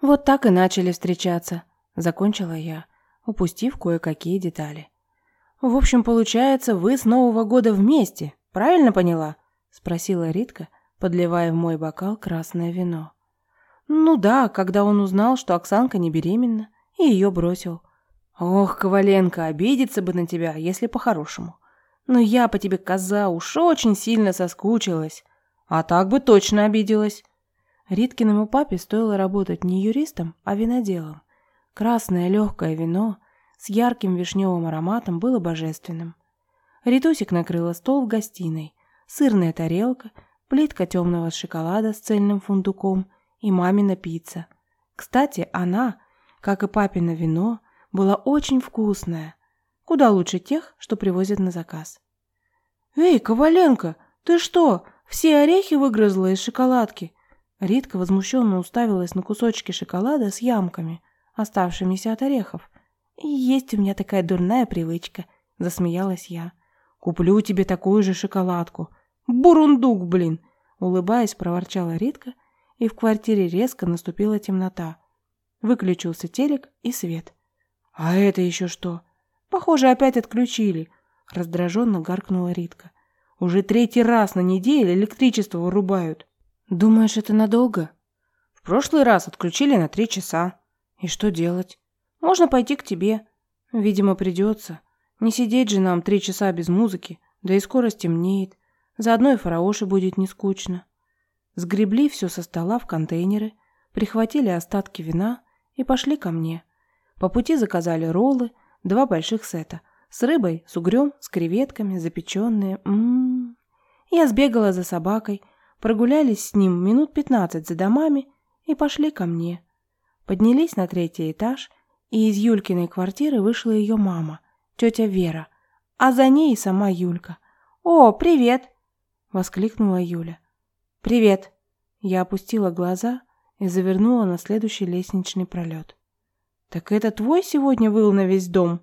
Вот так и начали встречаться, закончила я, упустив кое-какие детали. В общем, получается, вы с Нового года вместе, правильно поняла? спросила Ритка, подливая в мой бокал красное вино. Ну да, когда он узнал, что Оксанка не беременна, и ее бросил. Ох, Коваленко, обидеться бы на тебя, если по-хорошему. Но я по тебе, коза, уж очень сильно соскучилась. А так бы точно обиделась. Риткиному папе стоило работать не юристом, а виноделом. Красное легкое вино с ярким вишневым ароматом было божественным. Ритусик накрыла стол в гостиной. Сырная тарелка, плитка темного шоколада с цельным фундуком и мамина пицца. Кстати, она, как и папино вино, была очень вкусная. Куда лучше тех, что привозят на заказ. «Эй, Коваленко, ты что, все орехи выгрызла из шоколадки?» Ритка возмущенно уставилась на кусочки шоколада с ямками, оставшимися от орехов. «Есть у меня такая дурная привычка», — засмеялась я. «Куплю тебе такую же шоколадку». «Бурундук, блин!» — улыбаясь, проворчала Ритка, и в квартире резко наступила темнота. Выключился телек и свет. «А это еще что?» «Похоже, опять отключили», — раздраженно гаркнула Ритка. «Уже третий раз на неделю электричество вырубают». «Думаешь, это надолго?» «В прошлый раз отключили на три часа. И что делать?» «Можно пойти к тебе. Видимо, придется. Не сидеть же нам три часа без музыки, да и скоро стемнеет. Заодно и фараоши будет не скучно». Сгребли все со стола в контейнеры, прихватили остатки вина и пошли ко мне. По пути заказали роллы, два больших сета. С рыбой, с угрём, с креветками, запеченные. Ммм. Я сбегала за собакой, прогулялись с ним минут пятнадцать за домами и пошли ко мне. Поднялись на третий этаж, и из Юлькиной квартиры вышла ее мама, тетя Вера, а за ней и сама Юлька. «О, привет!» — воскликнула Юля. «Привет!» Я опустила глаза и завернула на следующий лестничный пролет. «Так это твой сегодня выл на весь дом?»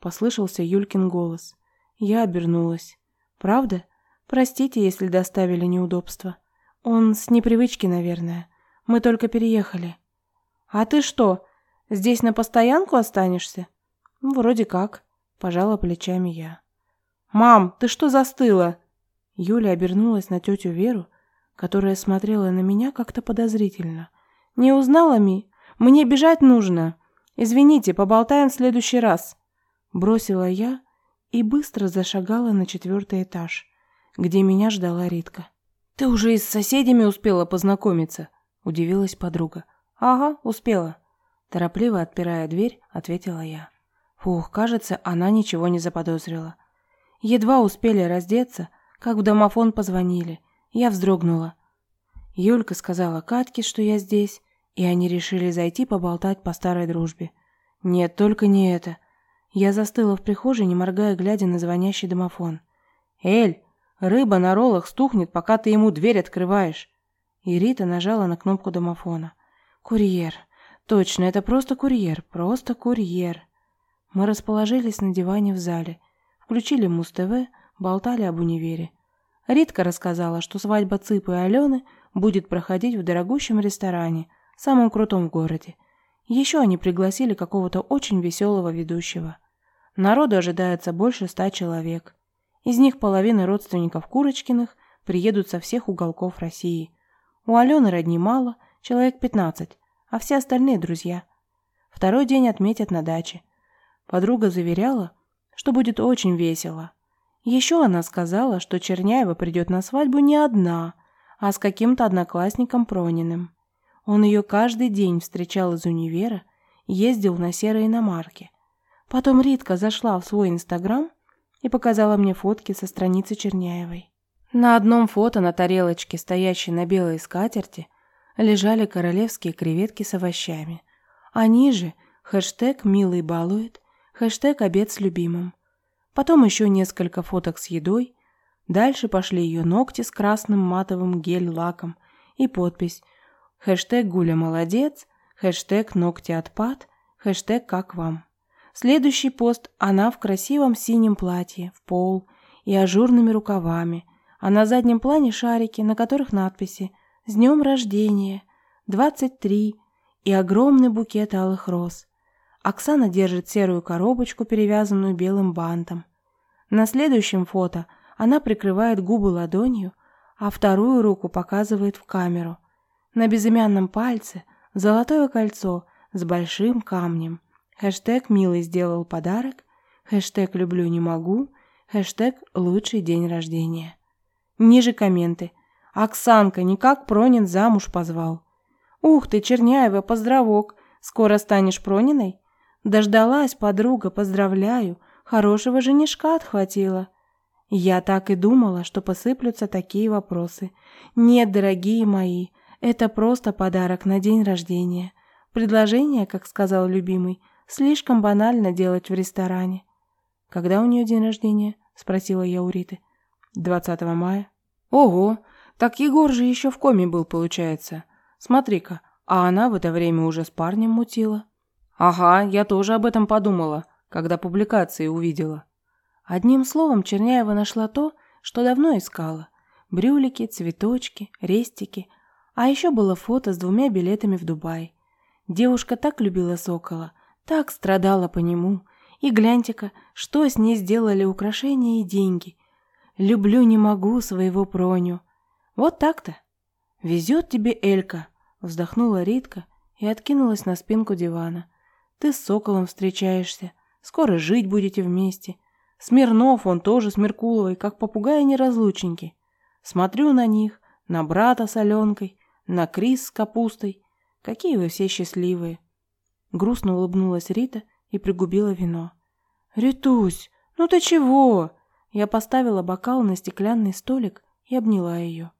Послышался Юлькин голос. Я обернулась. «Правда? Простите, если доставили неудобства. Он с непривычки, наверное. Мы только переехали». «А ты что, здесь на постоянку останешься?» «Вроде как», — пожала плечами я. «Мам, ты что застыла?» Юля обернулась на тетю Веру, которая смотрела на меня как-то подозрительно. «Не узнала, Ми? Мне бежать нужно!» «Извините, поболтаем в следующий раз», — бросила я и быстро зашагала на четвертый этаж, где меня ждала Ритка. «Ты уже и с соседями успела познакомиться?» — удивилась подруга. «Ага, успела», — торопливо отпирая дверь, ответила я. Фух, кажется, она ничего не заподозрила. Едва успели раздеться, как в домофон позвонили. Я вздрогнула. Юлька сказала Катьке, что я здесь, и они решили зайти поболтать по старой дружбе. Нет, только не это. Я застыла в прихожей, не моргая, глядя на звонящий домофон. «Эль, рыба на роллах стухнет, пока ты ему дверь открываешь». И Рита нажала на кнопку домофона. «Курьер. Точно, это просто курьер. Просто курьер». Мы расположились на диване в зале. Включили Муз-ТВ, болтали об универе. Ритка рассказала, что свадьба Цыпы и Алены будет проходить в дорогущем ресторане – самым крутом в городе. Еще они пригласили какого-то очень веселого ведущего. Народу ожидается больше ста человек. Из них половина родственников Курочкиных приедут со всех уголков России. У Алены родни мало, человек 15, а все остальные друзья. Второй день отметят на даче. Подруга заверяла, что будет очень весело. Еще она сказала, что Черняева придет на свадьбу не одна, а с каким-то одноклассником Прониным. Он ее каждый день встречал из универа, ездил на серой иномарке. Потом Ритка зашла в свой инстаграм и показала мне фотки со страницы Черняевой. На одном фото на тарелочке, стоящей на белой скатерти, лежали королевские креветки с овощами. А ниже хэштег «Милый балует», хэштег «Обед с любимым». Потом еще несколько фоток с едой. Дальше пошли ее ногти с красным матовым гель-лаком и подпись Хэштег Гуля молодец, хэштег ногти отпад, хэштег как вам. Следующий пост она в красивом синем платье, в пол и ажурными рукавами, а на заднем плане шарики, на которых надписи «С днем рождения», «23» и огромный букет алых роз. Оксана держит серую коробочку, перевязанную белым бантом. На следующем фото она прикрывает губы ладонью, а вторую руку показывает в камеру. На безымянном пальце золотое кольцо с большим камнем. Хэштег «Милый сделал подарок», хэштег «Люблю не могу», хэштег «Лучший день рождения». Ниже комменты. «Оксанка, никак Пронин замуж позвал». «Ух ты, Черняева, поздравок! Скоро станешь Прониной?» Дождалась подруга, поздравляю, хорошего женишка отхватила. Я так и думала, что посыплются такие вопросы. Нет, дорогие мои, это просто подарок на день рождения. Предложение, как сказал любимый, слишком банально делать в ресторане. Когда у нее день рождения? спросила я у Риты. 20 мая. Ого, так Егор же еще в коме был, получается. Смотри-ка, а она в это время уже с парнем мутила. Ага, я тоже об этом подумала, когда публикации увидела. Одним словом, Черняева нашла то, что давно искала. Брюлики, цветочки, рестики. А еще было фото с двумя билетами в Дубай. Девушка так любила сокола, так страдала по нему. И гляньте-ка, что с ней сделали украшения и деньги. Люблю не могу своего Проню. Вот так-то. Везет тебе Элька, вздохнула Ритка и откинулась на спинку дивана. Ты с Соколом встречаешься. Скоро жить будете вместе. Смирнов, он тоже с Меркуловой, как попугаи-неразлучники. Смотрю на них, на брата с Аленкой, на Крис с капустой. Какие вы все счастливые. Грустно улыбнулась Рита и пригубила вино. «Ритусь, ну ты чего?» Я поставила бокал на стеклянный столик и обняла ее.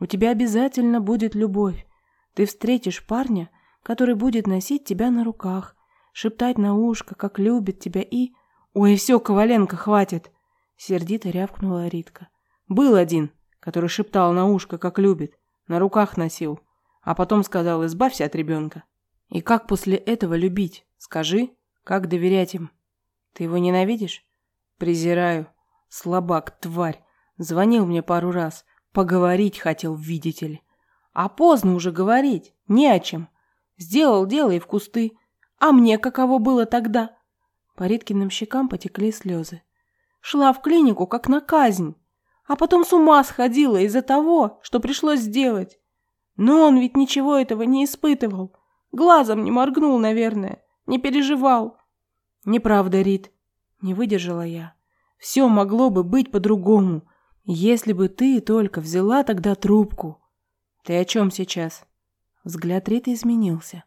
«У тебя обязательно будет любовь. Ты встретишь парня, который будет носить тебя на руках, шептать на ушко, как любит тебя и... Ой, все, Коваленко, хватит! Сердито рявкнула Ритка. Был один, который шептал на ушко, как любит, на руках носил, а потом сказал, избавься от ребенка. И как после этого любить? Скажи, как доверять им? Ты его ненавидишь? Презираю. Слабак, тварь. Звонил мне пару раз. Поговорить хотел, видите ли. А поздно уже говорить. Не о чем. Сделал дело и в кусты. А мне каково было тогда? По Риткиным щекам потекли слезы. Шла в клинику, как на казнь. А потом с ума сходила из-за того, что пришлось сделать. Но он ведь ничего этого не испытывал. Глазом не моргнул, наверное. Не переживал. Неправда, Рит. Не выдержала я. Все могло бы быть по-другому, если бы ты только взяла тогда трубку. Ты о чем сейчас? Взгляд Риты изменился.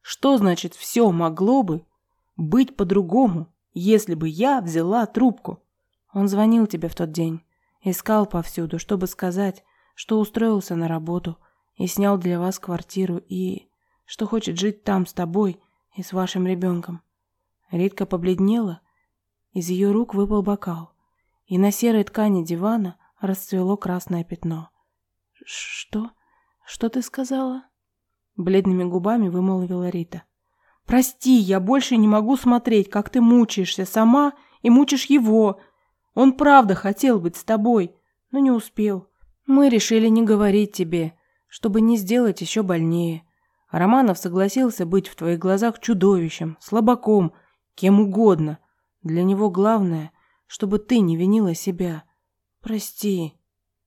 Что значит «все могло бы» быть по-другому, если бы я взяла трубку? Он звонил тебе в тот день, искал повсюду, чтобы сказать, что устроился на работу и снял для вас квартиру и что хочет жить там с тобой и с вашим ребенком. Ритка побледнела, из ее рук выпал бокал, и на серой ткани дивана расцвело красное пятно. «Что? Что ты сказала?» Бледными губами вымолвила Рита. «Прости, я больше не могу смотреть, как ты мучаешься сама и мучишь его. Он правда хотел быть с тобой, но не успел. Мы решили не говорить тебе, чтобы не сделать еще больнее. Романов согласился быть в твоих глазах чудовищем, слабаком, кем угодно. Для него главное, чтобы ты не винила себя. Прости».